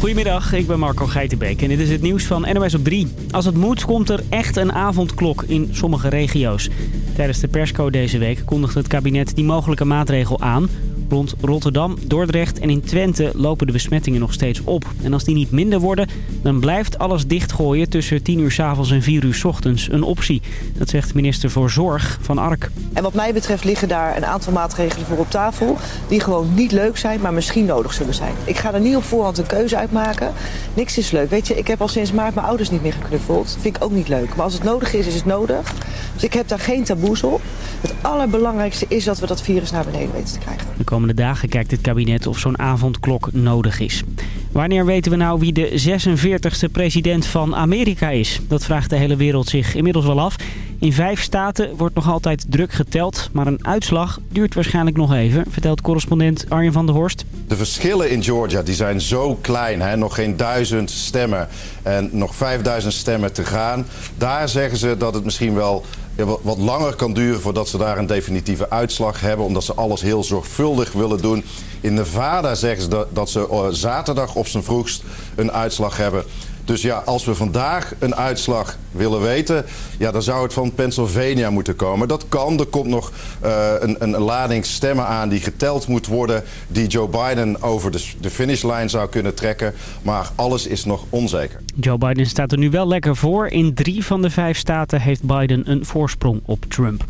Goedemiddag, ik ben Marco Geitenbeek en dit is het nieuws van NOS op 3. Als het moet, komt er echt een avondklok in sommige regio's. Tijdens de persco deze week kondigde het kabinet die mogelijke maatregel aan. Rond Rotterdam, Dordrecht en in Twente lopen de besmettingen nog steeds op. En als die niet minder worden, dan blijft alles dichtgooien tussen 10 uur s avonds en 4 uur s ochtends een optie. Dat zegt minister voor Zorg van Ark. En wat mij betreft liggen daar een aantal maatregelen voor op tafel... die gewoon niet leuk zijn, maar misschien nodig zullen zijn. Ik ga er niet op voorhand een keuze uitmaken. Niks is leuk. Weet je, ik heb al sinds maart mijn ouders niet meer geknuffeld. Vind ik ook niet leuk. Maar als het nodig is, is het nodig. Dus ik heb daar geen taboes op. Het allerbelangrijkste is dat we dat virus naar beneden weten te krijgen. De komende dagen kijkt het kabinet of zo'n avondklok nodig is. Wanneer weten we nou wie de 46e president van Amerika is? Dat vraagt de hele wereld zich inmiddels wel af. In vijf staten wordt nog altijd druk geteld, maar een uitslag duurt waarschijnlijk nog even, vertelt correspondent Arjen van der Horst. De verschillen in Georgia die zijn zo klein, hè? nog geen duizend stemmen en nog 5000 stemmen te gaan. Daar zeggen ze dat het misschien wel wat langer kan duren voordat ze daar een definitieve uitslag hebben. Omdat ze alles heel zorgvuldig willen doen. In Nevada zeggen ze dat ze zaterdag op zijn vroegst een uitslag hebben. Dus ja, als we vandaag een uitslag willen weten, ja, dan zou het van Pennsylvania moeten komen. Dat kan. Er komt nog uh, een, een, lading stemmen aan die geteld moet worden, die Joe Biden over de, de finishlijn zou kunnen trekken. Maar alles is nog onzeker. Joe Biden staat er nu wel lekker voor. In drie van de vijf staten heeft Biden een voorsprong op Trump.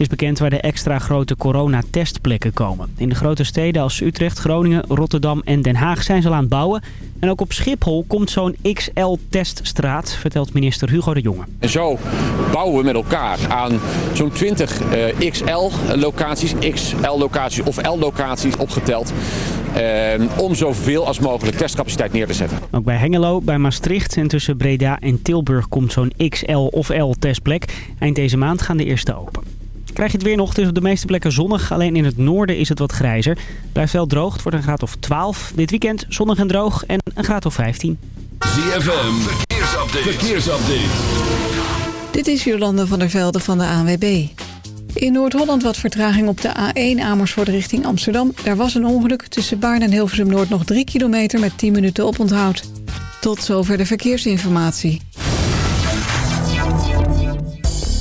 Het is bekend waar de extra grote coronatestplekken komen. In de grote steden als Utrecht, Groningen, Rotterdam en Den Haag zijn ze al aan het bouwen. En ook op Schiphol komt zo'n XL-teststraat, vertelt minister Hugo de Jonge. En zo bouwen we met elkaar aan zo'n 20 XL-locaties, XL-locaties of L-locaties opgeteld. Uh, om zoveel als mogelijk testcapaciteit neer te zetten. Ook bij Hengelo, bij Maastricht en tussen Breda en Tilburg komt zo'n XL of L-testplek. Eind deze maand gaan de eerste open. Krijg je het weer nog, het is op de meeste plekken zonnig. Alleen in het noorden is het wat grijzer. Blijft wel droog, het wordt een graad of 12. Dit weekend zonnig en droog en een graad of 15. ZFM, verkeersupdate. verkeersupdate. Dit is Jolande van der Velde van de ANWB. In Noord-Holland wat vertraging op de A1 Amersfoort richting Amsterdam. Daar was een ongeluk tussen Baarn en Hilversum Noord nog 3 kilometer met 10 minuten oponthoud. Tot zover de verkeersinformatie.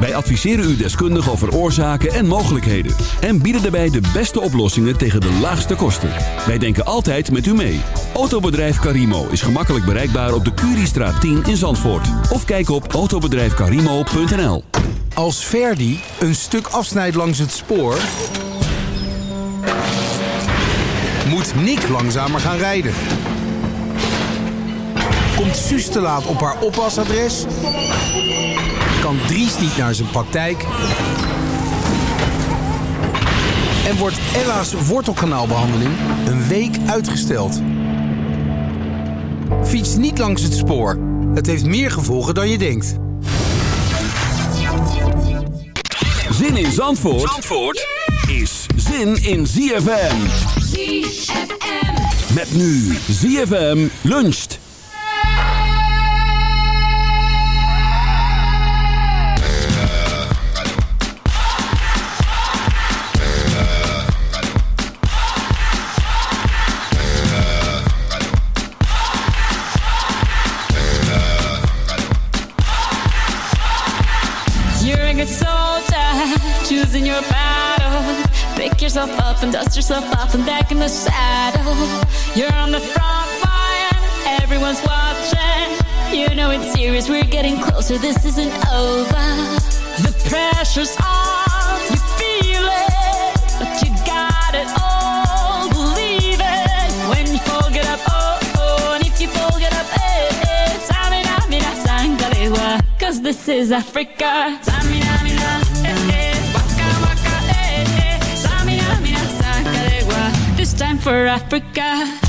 Wij adviseren u deskundig over oorzaken en mogelijkheden. En bieden daarbij de beste oplossingen tegen de laagste kosten. Wij denken altijd met u mee. Autobedrijf Carimo is gemakkelijk bereikbaar op de Curiestraat 10 in Zandvoort. Of kijk op autobedrijfcarimo.nl Als Verdi een stuk afsnijdt langs het spoor... moet Nick langzamer gaan rijden. Komt Suus te laat op haar oppasadres? Kan Dries niet naar zijn praktijk? En wordt Ella's wortelkanaalbehandeling een week uitgesteld? Fiets niet langs het spoor. Het heeft meer gevolgen dan je denkt. Zin in Zandvoort, Zandvoort is zin in ZFM. ZFM. Met nu ZFM luncht. Closer, this isn't over. The pressure's on, you feel it, but you got it all. Believe it when you fall, get up, oh, oh, and if you fall, get up, eh, eh. Samina, mina, sangalewa, cause this is Africa. Samina, mina, eh, eh. Waka, waka, eh, eh. Samina, mina, sangalewa, this time for Africa.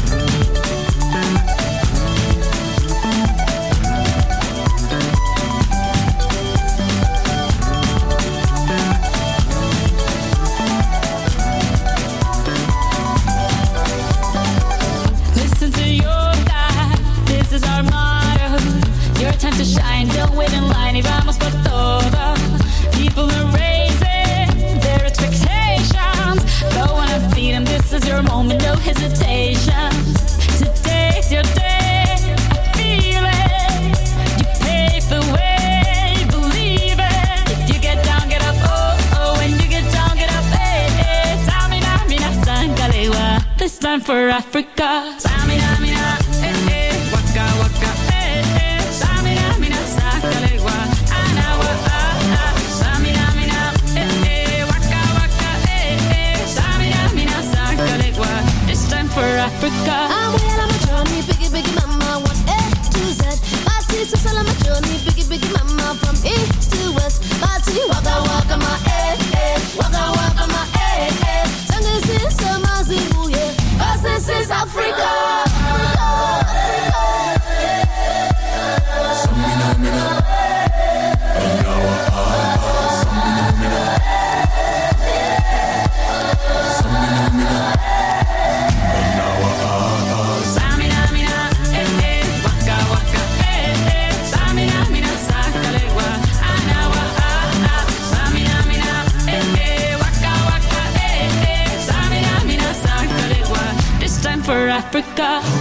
Time to shine. Don't wait in line, y vamos por todo. People are raising their expectations. Go on and feed 'em. This is your moment, no hesitation. Today's your day. I feel it. You pave the way, believe it. If you get down, get up. Oh, oh, when you get down, get up. Hey, hey. Tamina, mina, sangalewa. This time for Africa. Africa. I'm well on my journey, biggie, biggie, mama, one A to Z. My sister's all on Africa.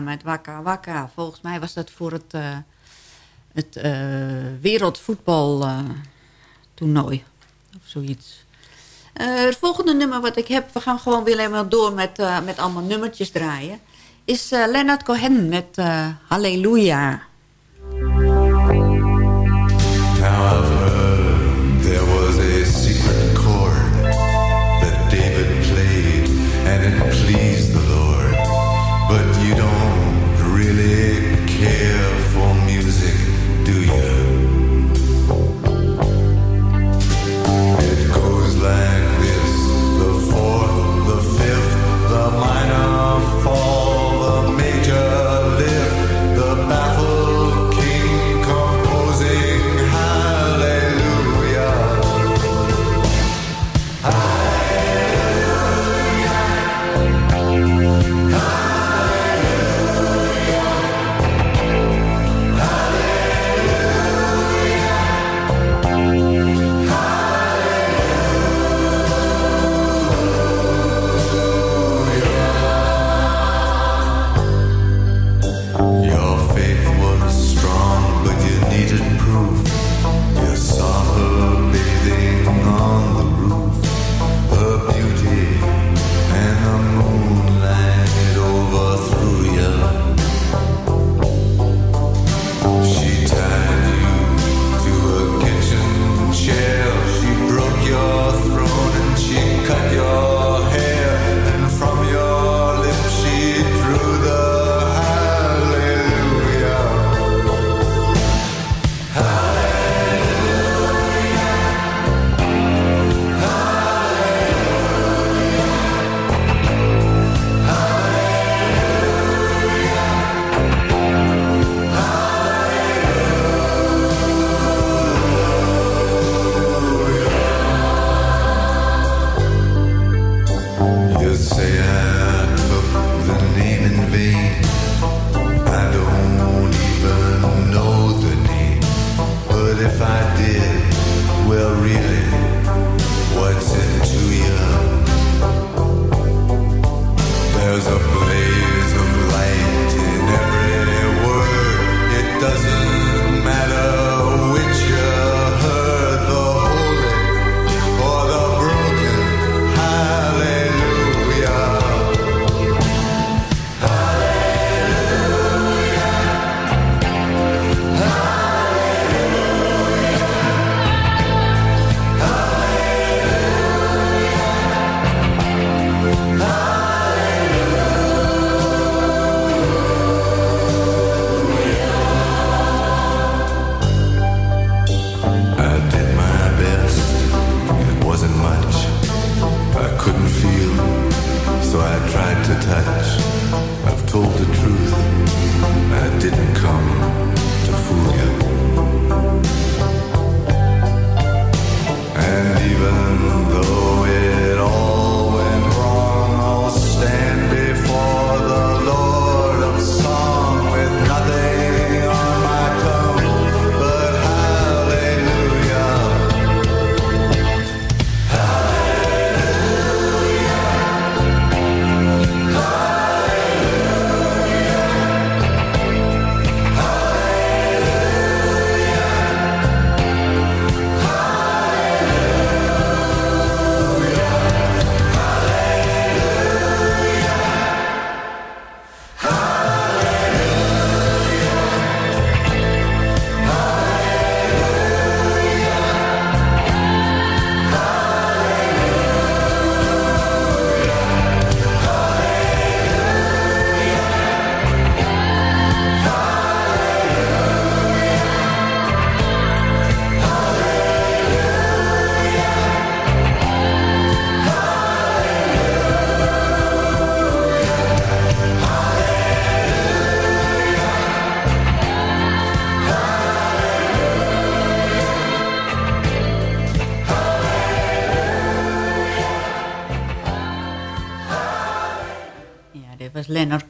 Met Waka Waka. Volgens mij was dat voor het, eh het eh wereldvoetbaltoernooi. of zoiets. Eh, het volgende nummer wat ik heb... we gaan gewoon weer helemaal door met, eh, met allemaal nummertjes draaien... is eh, Leonard Cohen met eh, Halleluja.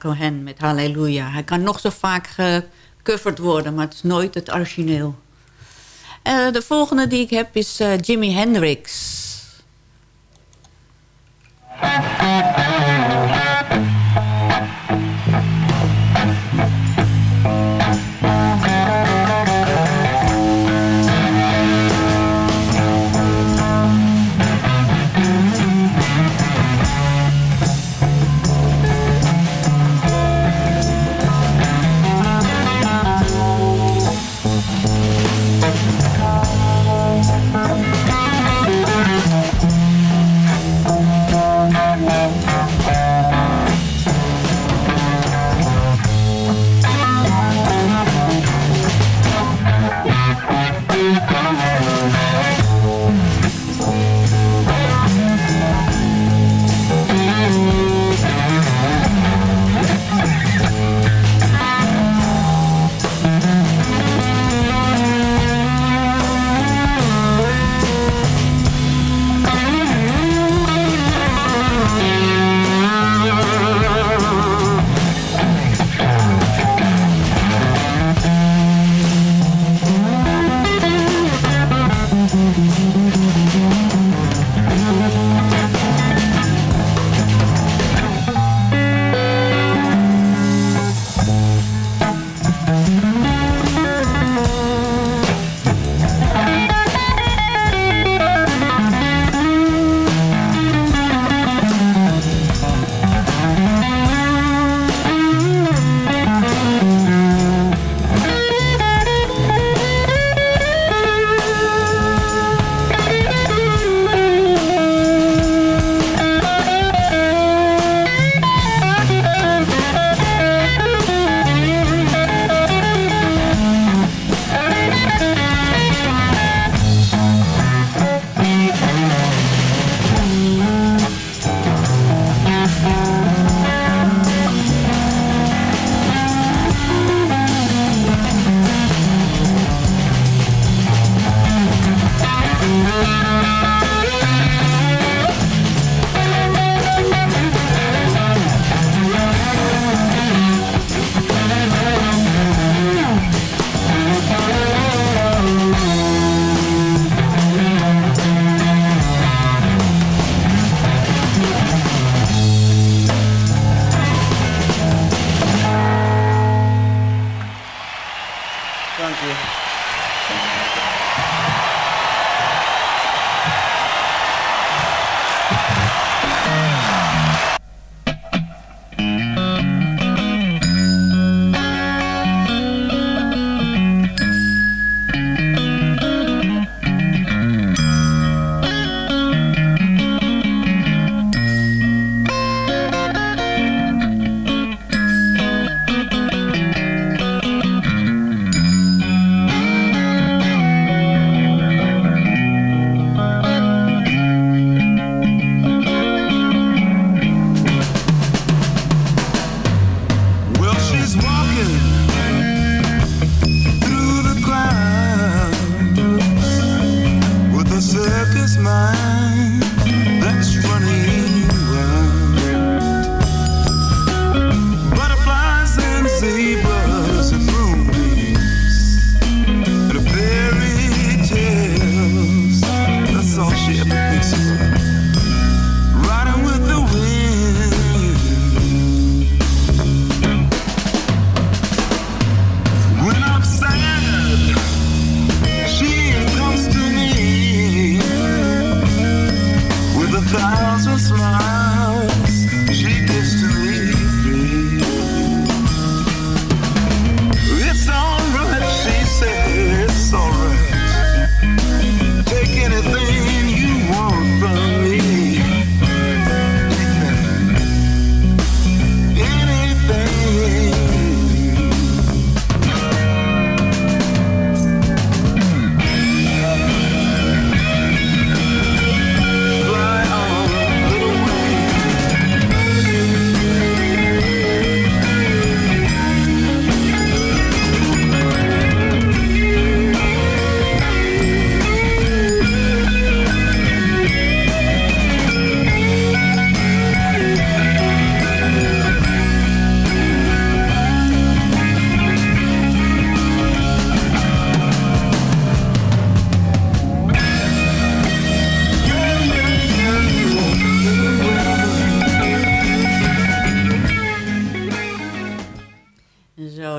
Cohen met Halleluja. Hij kan nog zo vaak gecoverd worden, maar het is nooit het origineel. Eh, de volgende die ik heb is eh, Jimi Hendrix.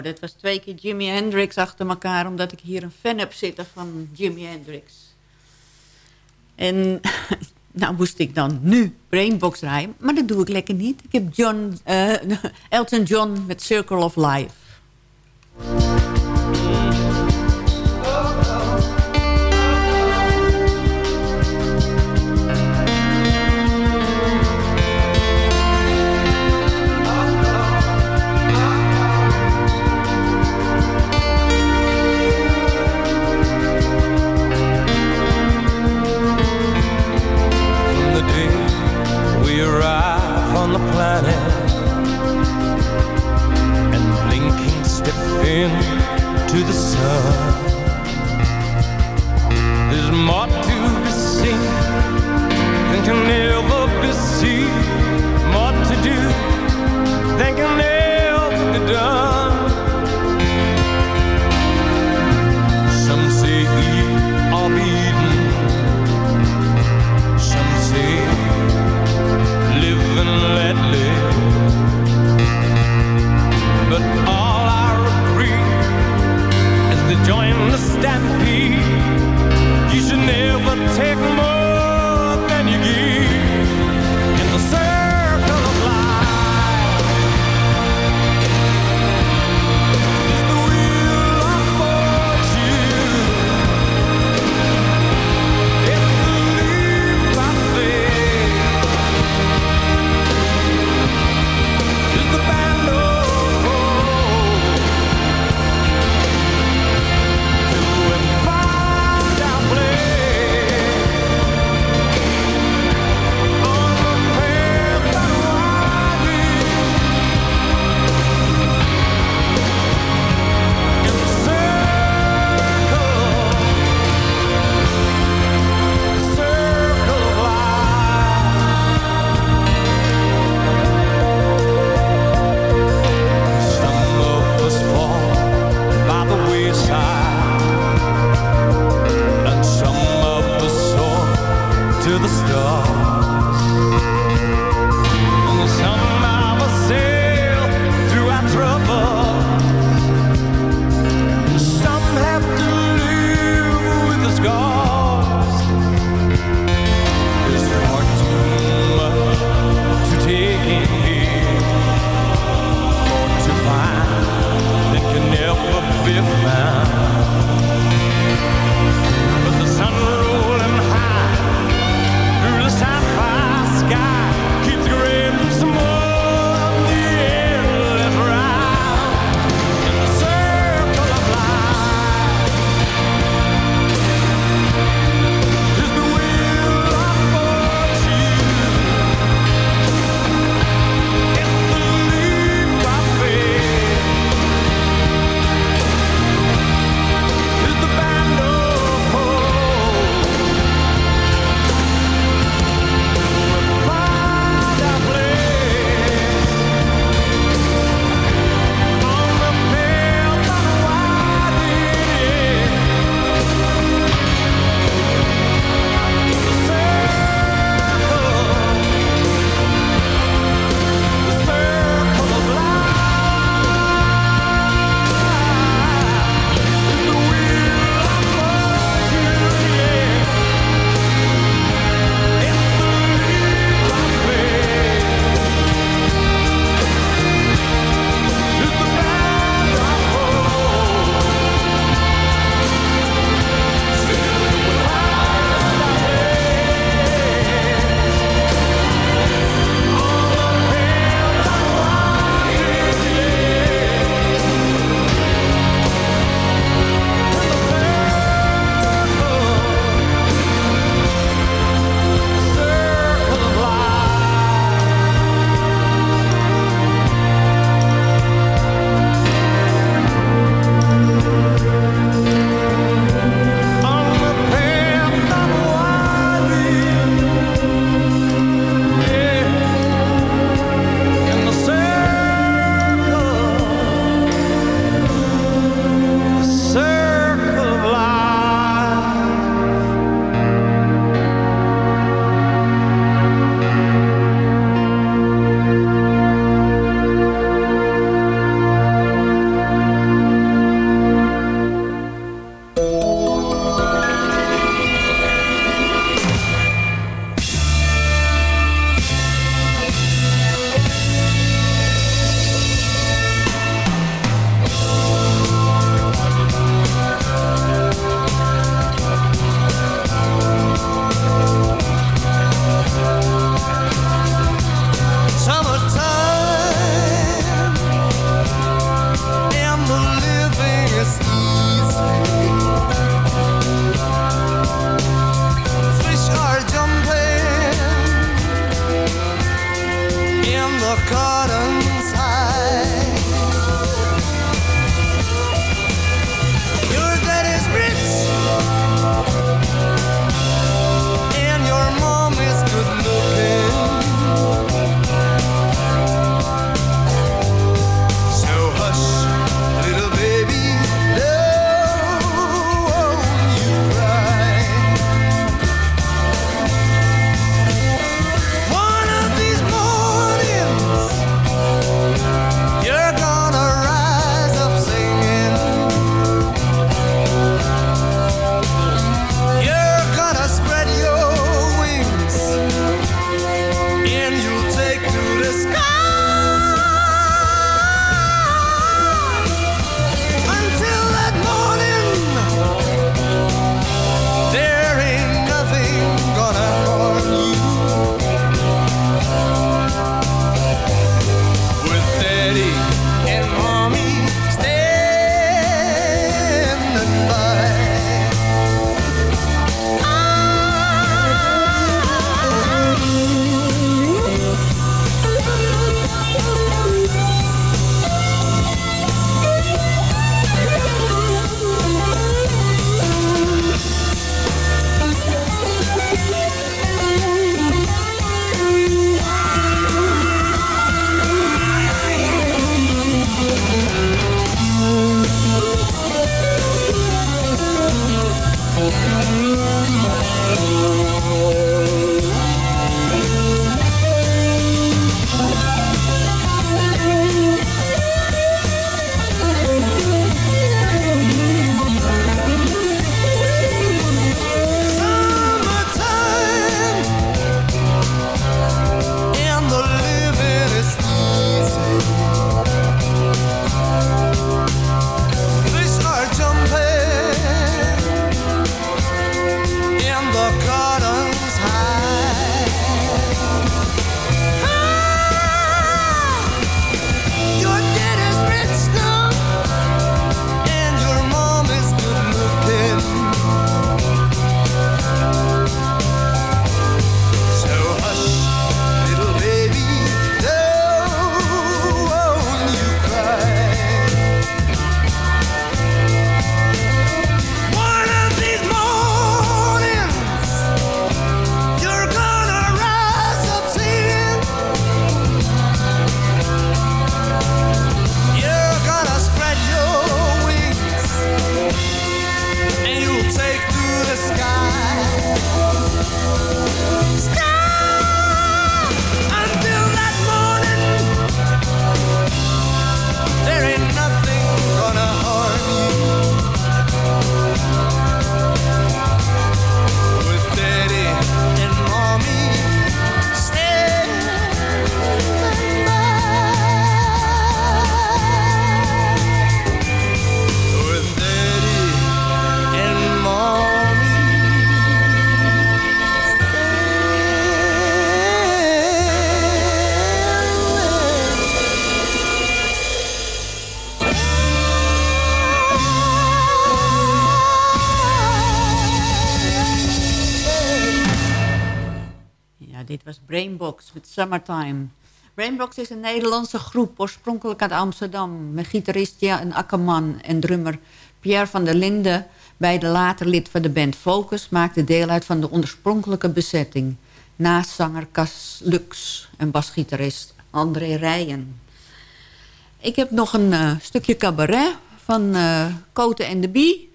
Het dat was twee keer Jimi Hendrix achter elkaar... omdat ik hier een fan heb zitten van Jimi Hendrix. En nou moest ik dan nu Brainbox rijden. maar dat doe ik lekker niet. Ik heb John, eh, Elton John met Circle of Life. Dit was Brainbox met Summertime. Brainbox is een Nederlandse groep, oorspronkelijk uit Amsterdam... met gitarist Jan Akkerman en drummer Pierre van der Linden... beide later lid van de band Focus... maakte deel uit van de oorspronkelijke bezetting. Naast zanger Cas Lux en basgitarist André Rijen. Ik heb nog een eh, stukje cabaret van eh Koten en de Bie.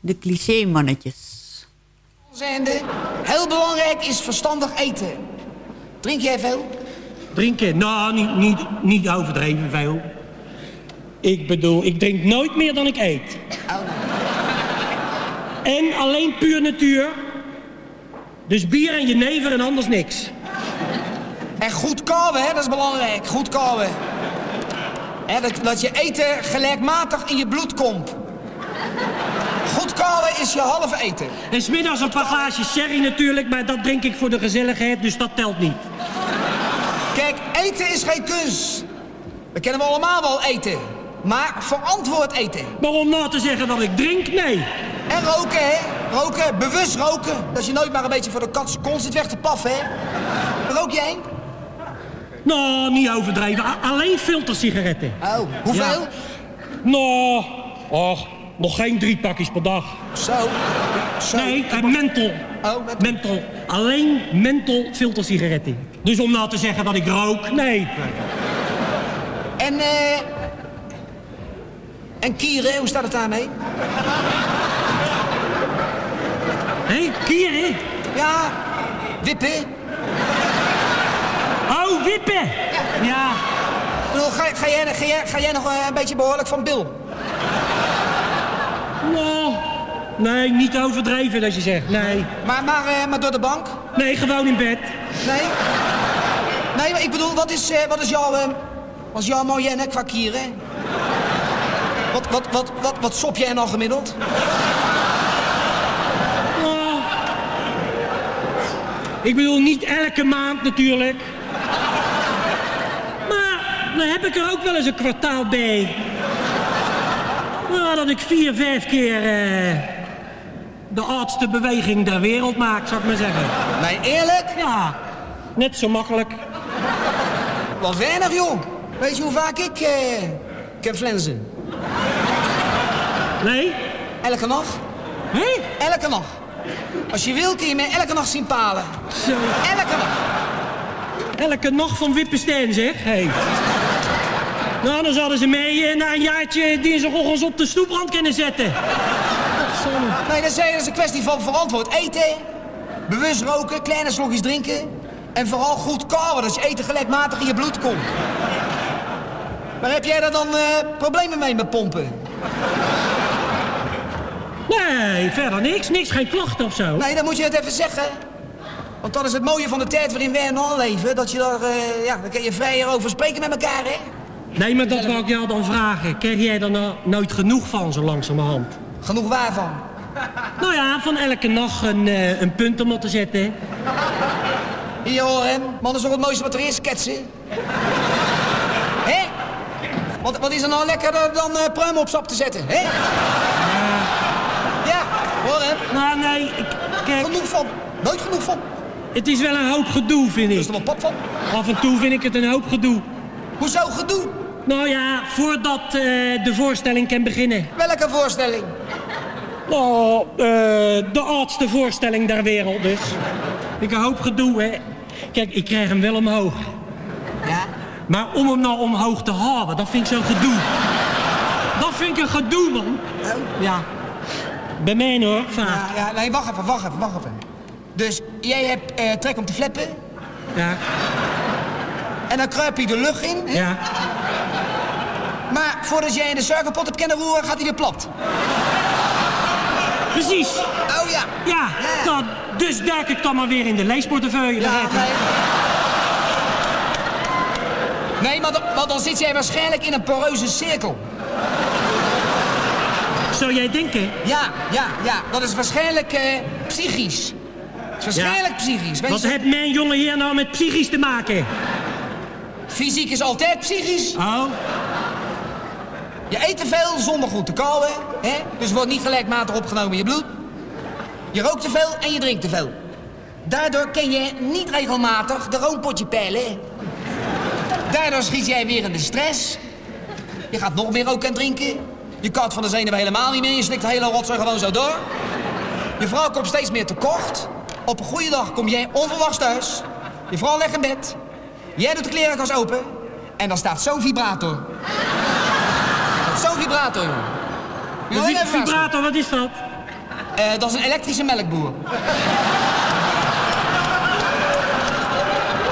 De cliché-mannetjes. Heel belangrijk is verstandig eten. Drink jij veel? Drinken? Nou, niet, niet, niet overdreven veel. Ik bedoel, ik drink nooit meer dan ik eet. En alleen puur natuur. Dus bier en jenever en anders niks. En goed kauwen, hè, dat is belangrijk. Goed kauwen. Hè, dat, dat je eten gelijkmatig in je bloed komt. Goed kauwen is je halve eten. En smiddags een paar glaasjes sherry natuurlijk, maar dat drink ik voor de gezelligheid, dus dat telt niet. Kijk, eten is geen kunst. We kennen we allemaal wel eten. Maar verantwoord eten. Maar om nou te zeggen dat ik drink, nee. En roken, hè? Roken, bewust roken. Dat je nooit maar een beetje voor de kat kont zit weg te paffen, hè? Rook jij? Nou, niet overdreven. A- alleen filtersigaretten. Oh, hoeveel? Ja. Nou, och, nog geen drie pakjes per dag. Zo. Zo. Nee, eh, menthol. Oh, menthol. Alleen menthol filtersigaretten. Dus om nou te zeggen dat ik rook, nee. En, eh... En kieren, hoe staat het daarmee? Hé, kieren? Ja, wippen. Oh, wippen! Ja. Ik bedoel, Ga, ga, jij, ga, jij, ga jij nog eh, een beetje behoorlijk van Bil? Nou, nee, niet overdreven dat je zegt, nee. Maar, maar, eh, maar door de bank? Nee, gewoon in bed. Nee? Nee, maar ik bedoel, wat is, eh, wat is jouw, eh, wat is jouw moyenne qua kieren? Wat, wat, wat, wat, wat sop jij nou gemiddeld? Nou, ik bedoel, niet elke maand natuurlijk. Maar dan heb ik er ook wel eens een kwartaal bij. Nou, dat ik vier, vijf keer eh, de oudste beweging der wereld maak, zou ik maar zeggen. Nee, eerlijk? Ja, net zo makkelijk. Wat weinig, joh. Weet je hoe vaak ik eh, kan flensen? Nee? Elke nacht. Hé? Elke nacht. Als je wil kun je mij elke nacht zien palen. Zo. Elke nacht. Elke nacht van Wippenstein, zeg. Hey. Nou, dan zouden ze mee eh, na een jaartje dinsdagochtends op de stoeprand kunnen zetten. Nee, dat is een kwestie van verantwoord eten. Bewust roken, kleine slokjes drinken. En vooral goed kauwen, dat je eten gelijkmatig in je bloed komt. Maar heb jij daar dan eh, problemen mee met pompen? Nee, verder niks. Niks, geen klachten of zo. Nee, dan moet je het even zeggen. Want dat is het mooie van de tijd waarin wij nu leven. Dat je daar, eh, ja, dan kun je vrijer over spreken met elkaar, hè? Nee, maar dat wou ik jou dan vragen. Krijg jij er nou nooit genoeg van, zo langzamerhand? Genoeg waarvan? Nou ja, van elke nacht een, eh, een punt om op te zetten. Hier hoor hem. Man, dat is toch het mooiste wat er is, ketsen? Hè? Wat, wat is er nou lekkerder dan pruimen op sap te zetten, hè? Ja, hoor hem. Nou, nee, ik, kijk... Genoeg van. Nooit genoeg van. Het is wel een hoop gedoe, vind ik. is er wel pap van? Af en toe vind ik het een hoop gedoe. Hoezo gedoe? Nou ja, voordat eh, de voorstelling kan beginnen. Welke voorstelling? Nou, eh, de oudste voorstelling der wereld dus. Ik een hoop gedoe, hè. Kijk, ik krijg hem wel omhoog. Ja? Maar om hem nou omhoog te houden, dat vind ik zo'n gedoe. Dat vind ik een gedoe, man. Ja. Bij mij hoor, vaak. Ja, ja, nee, wacht even, wacht even, wacht even. Dus jij hebt eh, trek om te fleppen. Ja. En dan kruip je de lucht in. hè? Ja. Maar voordat jij in de suikerpot hebt kennen roeren, gaat hij weer plat. Precies. Oh ja. Ja, nou, dus duik ik dan maar weer in de leesportefeuille. Ja, nee. Nee, maar dan, want dan zit jij waarschijnlijk in een poreuze cirkel. Zou jij denken? Ja, ja, ja. Dat is waarschijnlijk eh, psychisch. Dat is waarschijnlijk psychisch. Weet Wat je? heeft mijn jonge heer nou met psychisch te maken? Fysiek is altijd psychisch. Oh, Je eet te veel zonder goed te kauwen. Hè? Dus wordt niet gelijkmatig opgenomen in je bloed. Je rookt te veel en je drinkt te veel. Daardoor ken je niet regelmatig de roompotje peilen. Daardoor schiet jij weer in de stress. Je gaat nog meer roken en drinken. Je kat van de zenuwen helemaal niet meer. Je slikt de hele rotzooi gewoon zo door. Je vrouw komt steeds meer tekort. Op een goede dag kom jij onverwachts thuis. Je vrouw legt in bed. Jij doet de klerenkast open. En dan staat zo'n vibrator. Zo'n vibrator, je Een vibrator, wat is dat? Eh, dat is een elektrische melkboer.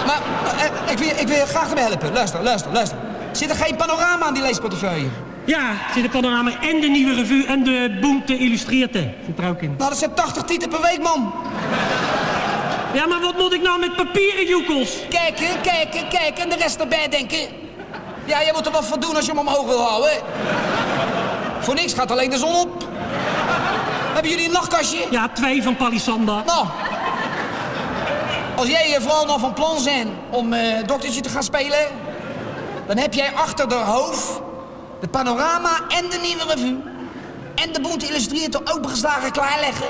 maar eh, ik, wil, ik wil je graag ermee helpen. Luister, luister, luister. Zit er geen panorama aan die leesportefeuille? Ja, er zit een panorama en de nieuwe revue en de Boemte Illustreerte. Zit er ook in. Nou, dat zijn 80 tieten per week, man. Ja, maar wat moet ik nou met papieren joekels? Kijken, kijken, kijken en de rest erbij denken. Ja, je moet er wat voor doen als je hem omhoog wil houden. Voor niks gaat alleen de zon op. Hebben jullie een nachtkastje? Ja, twee van Palisanda. Nou, als jij eh, vooral nog van plan zijn om eh, doktertje te gaan spelen... dan heb jij achter de hoofd de panorama en de nieuwe revue... en de boete illustreert opengeslagen klaarleggen...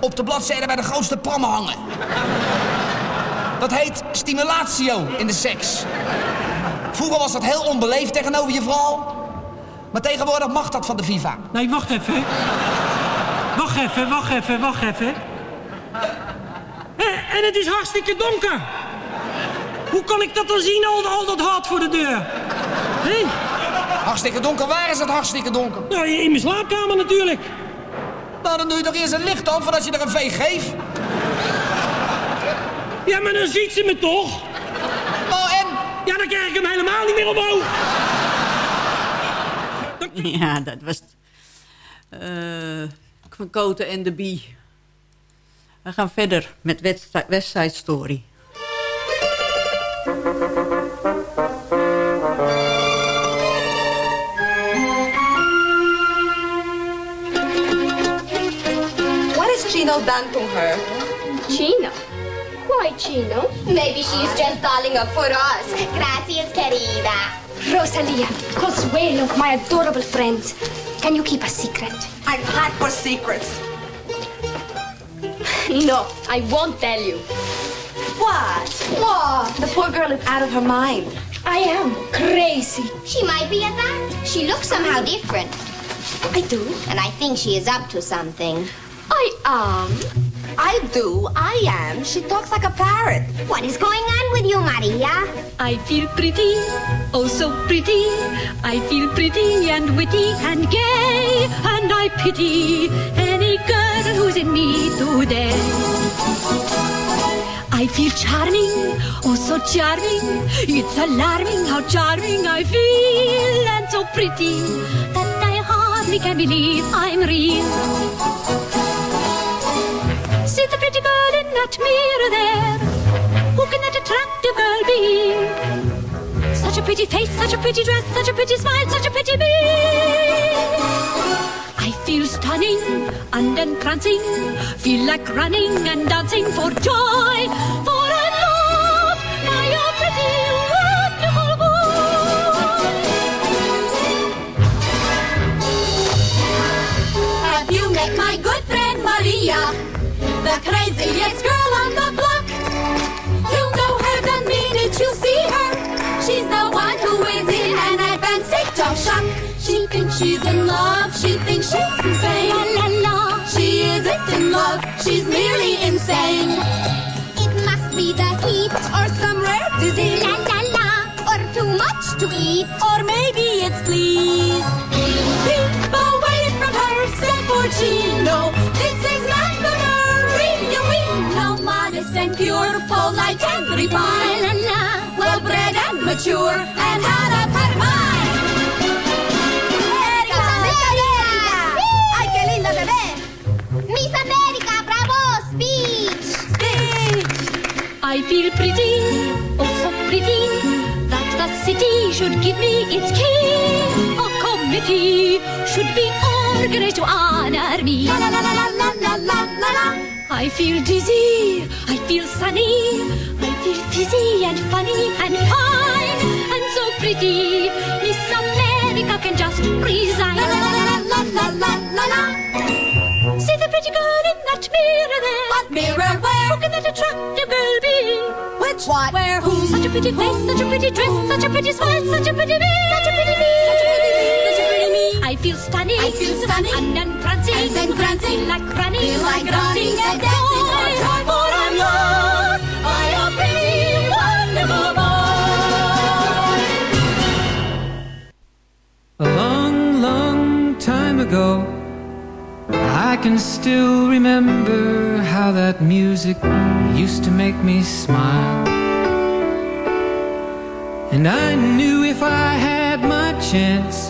op de bladzijde bij de grootste prammen hangen. Dat heet stimulatio in de seks. Vroeger was dat heel onbeleefd tegenover je vrouw... maar tegenwoordig mag dat van de FIFA. Nee, wacht even. Wacht even, wacht even, wacht even. Eh, En het is hartstikke donker. Hoe kan ik dat dan zien, al, al dat hart voor de deur? Hé? Hartstikke donker, waar is het hartstikke donker? Nou, in mijn slaapkamer natuurlijk. Nou, dan doe je toch eerst een licht aan voordat je er een veeg geeft. Ja, maar dan ziet ze me toch? Ja, dan krijg ik hem helemaal niet meer omhoog. Ja, dat was eh van Koten en de Bie. We gaan verder met West Side Story. What has Chino done to her? Chino? Why Chino? Maybe she's just darling up for us. Gracias, querida. Rosalia, Consuelo, my adorable friend. Can you keep a secret? I'm hot for secrets. No, I won't tell you. What? What? The poor girl is out of her mind. I am crazy. She might be at that. She looks somehow different. I do. And I think she is up to something. I am. I do. I am. She talks like a parrot. What is going on with you, Maria? I feel pretty, oh so pretty. I feel pretty and witty and gay, and I pity any girl who's in me today. I feel charming, oh so charming. It's alarming how charming I feel, and so pretty that I hardly can believe I'm real. The pretty girl in that mirror there. Who can that attractive girl be? Such a pretty face, such a pretty dress, such a pretty smile, such a pretty me. I feel stunning and entrancing, feel like running and dancing for joy, for The craziest girl on the block. You'll know her the minute you see her. She's the one who is in an advanced state of shock. She thinks she's in love. She thinks she's insane. La la la. She isn't in love. She's merely insane. It must be the heat Or some rare disease. La la la. Or too much to eat. Or maybe it's fleas. And polite and refined. Well bred and mature, and out of her mind. Casa América. ¡Ay, qué lindo te ves! Miss América, bravo! Speech! I feel pretty, oh so pretty, that the city should give me its key. A committee should be organized to honor me. La la la la la la la la la. I feel dizzy, I feel sunny, I feel fizzy and funny and fine and so pretty. Miss America can just resign. La la la la la la la la. See the pretty girl in that mirror there. What mirror? Where? Who can that attractive girl be? Which? what Where? Who? Such a pretty face, such a pretty dress, such a pretty smile, such a pretty me, such a pretty me. Such a pretty me feel stunning. I feel stunning. And then prancing. And then prancing. Feel like running. Feel like running and dancing all time. For I'm loved a wonderful boy. A long, long time ago, I can still remember how that music used to make me smile. And I knew if I had my chance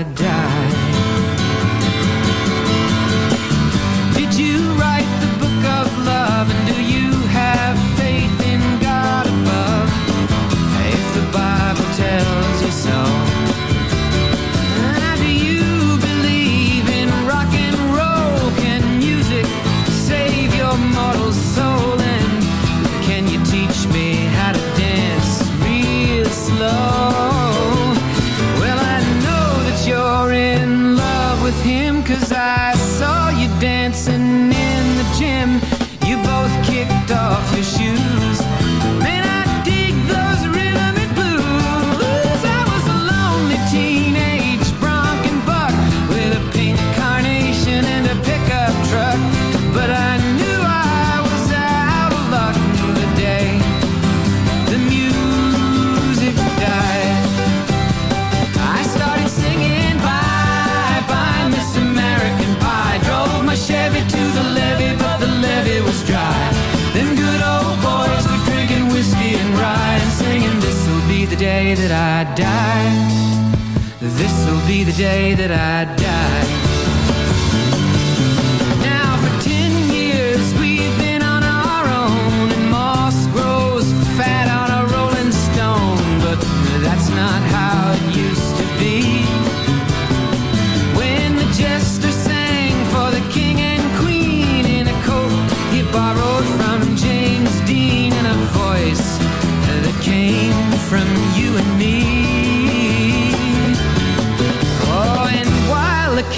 This'll be the day that I die.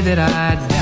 that I'd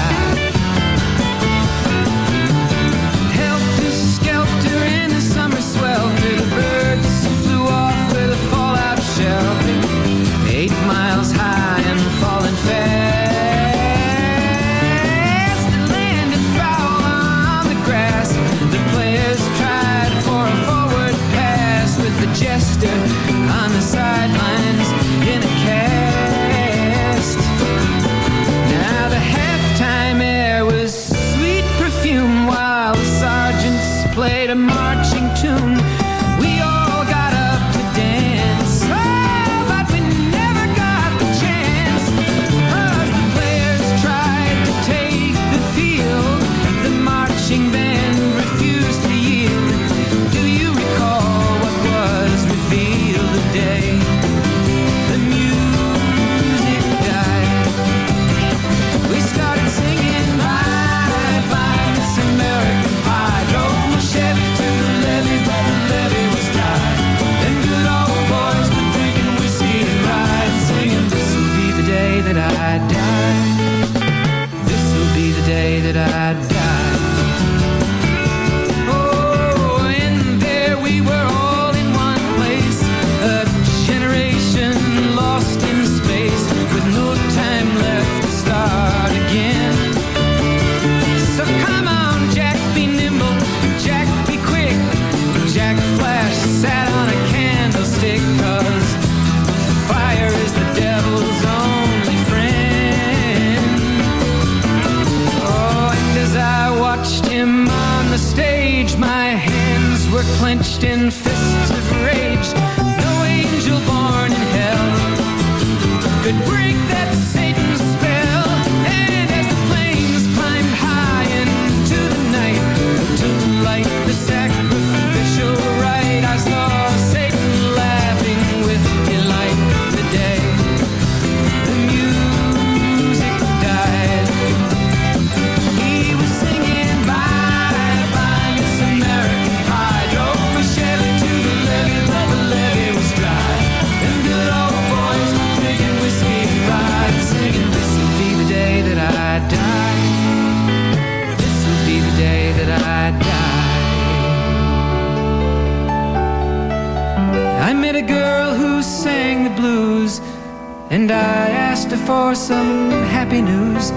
asked her for some happy news.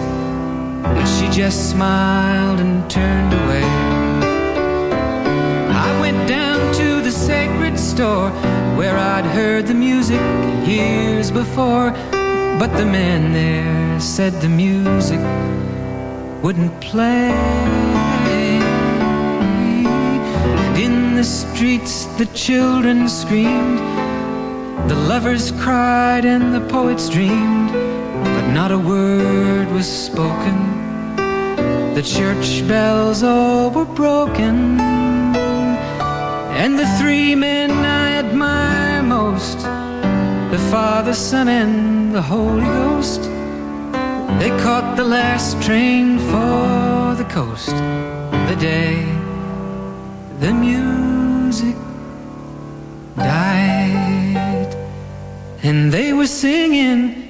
But she just smiled and turned away. I went down to the sacred store where I'd heard the music years before. But the man there said the music wouldn't play. And in the streets the children screamed, the lovers cried, and the poets dreamed. Not a word was spoken. The church bells all were broken. And the three men I admire most the Father, Son, and the Holy Ghost they caught the last train for the coast the day the music died. And they were singing,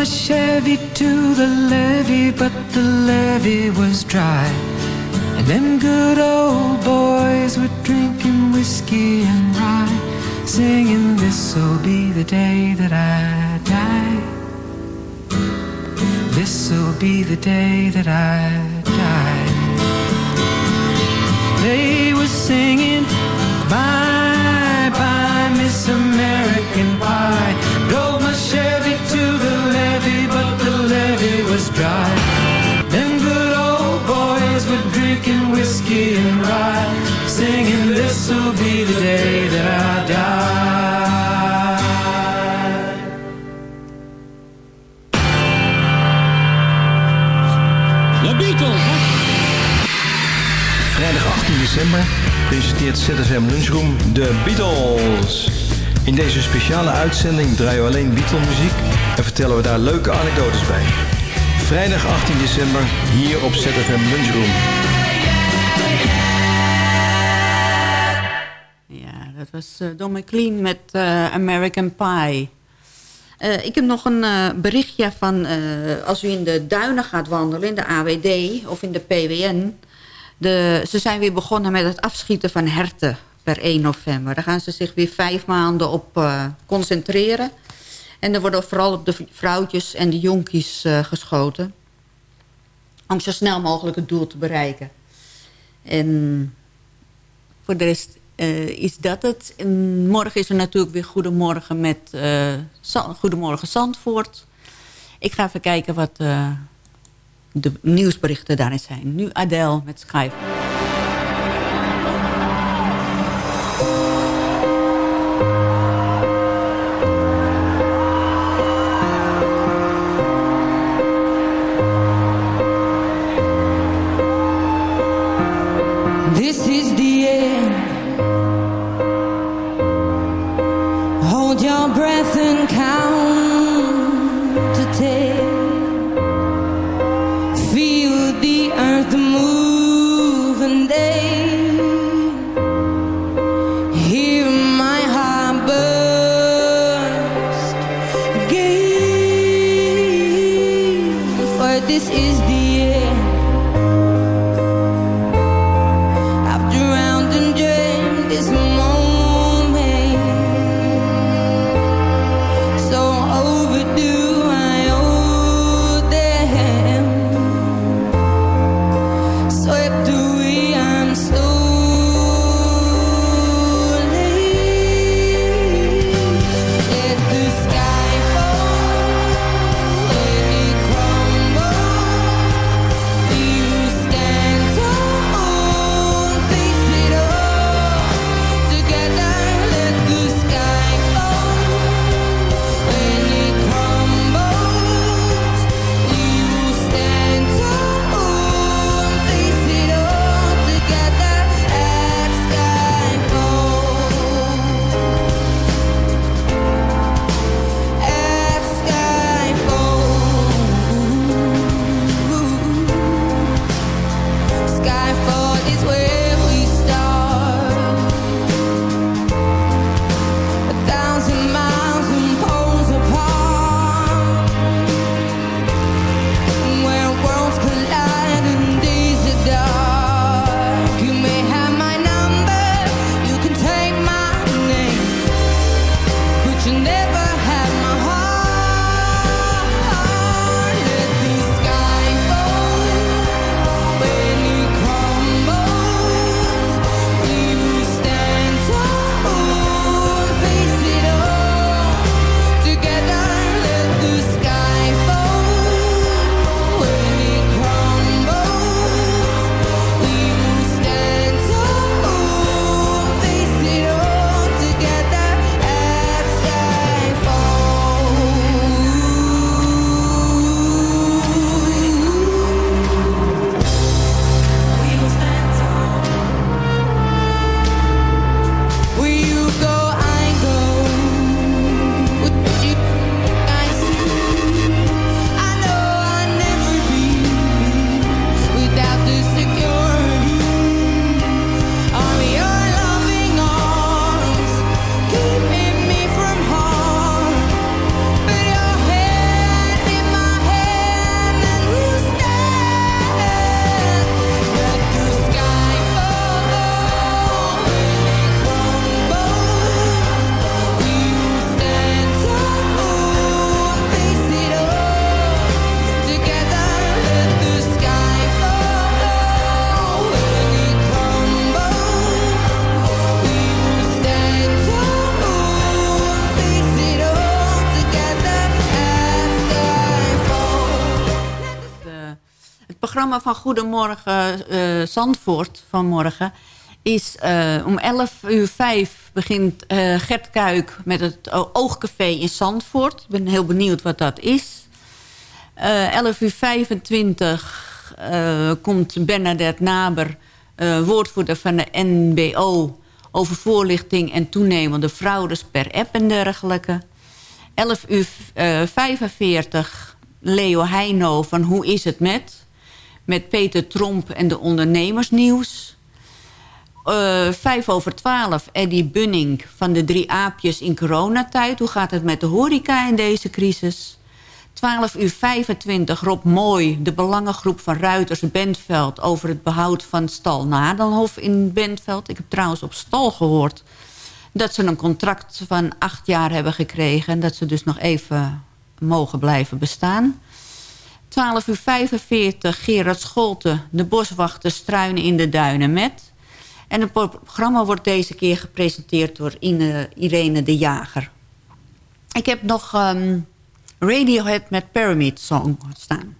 my Chevy to the levee, but the levee was dry. And them good old boys were drinking whiskey and rye, singing, This'll be the day that I die. This'll be the day that I die. They were singing, This'll be the day die. Beatles. Vrijdag 18 december presenteert ZFM Lunchroom de Beatles. In deze speciale uitzending draaien we alleen Beatle muziek en vertellen we daar leuke anekdotes bij. Vrijdag 18 december hier op ZFM Lunchroom. Dat was eh, Don McLean met eh, American Pie. Eh, ik heb nog een berichtje van als u in de duinen gaat wandelen, in de AWD of in de PWN. De, ze zijn weer begonnen met het afschieten van herten per 1 november. Daar gaan ze zich weer vijf maanden op concentreren. En er worden vooral op de vrouwtjes en de jonkies geschoten. Om zo snel mogelijk het doel te bereiken. En voor de rest eh, is dat het. En morgen is er natuurlijk weer Goedemorgen met eh, Goedemorgen Zandvoort. Ik ga even kijken wat eh, de nieuwsberichten daarin zijn. Nu Adele met Skype. Van Goedemorgen eh, Zandvoort vanmorgen is eh, om 11 uur 5 begint eh, Gert Kuik met het Oogcafé in Zandvoort. Ik ben heel benieuwd wat dat is. Eh 11 uur 25 eh, komt Bernadette Naber, woordvoerder van de NBO... over voorlichting en toenemende fraudes per app en dergelijke. 11 uur eh, 45 Leo Heino van Hoe is het met? Met Peter Tromp en de ondernemersnieuws. Eh vijf over twaalf Eddie Bunning van de drie aapjes in coronatijd. Hoe gaat het met de horeca in deze crisis? 12 uur 25 Rob Mooi, de belangengroep van Ruiters Bentveld... over het behoud van stal Nadelhof in Bentveld. Ik heb trouwens op stal gehoord dat ze een contract van acht jaar hebben gekregen... en dat ze dus nog even mogen blijven bestaan. 12 uur 45 Gerard Scholte, de boswachter struinen in de duinen met... En het programma wordt deze keer gepresenteerd door Irene de Jager. Ik heb nog ehm, Radiohead met Pyramid Song staan.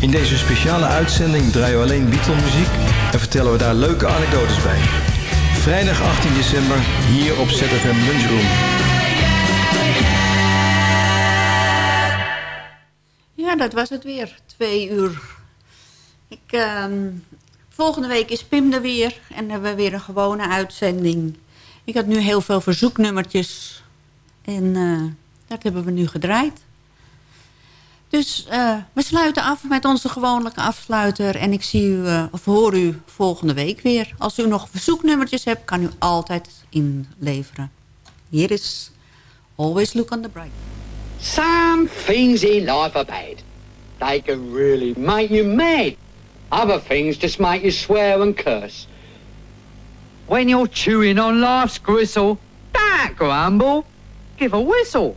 In deze speciale uitzending draaien we alleen Beatle-muziek en vertellen we daar leuke anekdotes bij. Vrijdag 18 december hier op ZFM Lunchroom. Ja, dat was het weer. Twee uur. Ik, ehm, volgende week is Pim er weer. En hebben we weer een gewone uitzending. Ik had nu heel veel verzoeknummertjes. En eh, dat hebben we nu gedraaid. Dus eh, we sluiten af met onze gewone afsluiter. En ik zie u, eh, of hoor u volgende week weer. Als u nog verzoeknummertjes hebt, kan u altijd inleveren. Hier is Always Look on the Bright. Some things in life are bad. They can really make you mad. Other things just make you swear and curse. When you're chewing on life's gristle, don't grumble, give a whistle.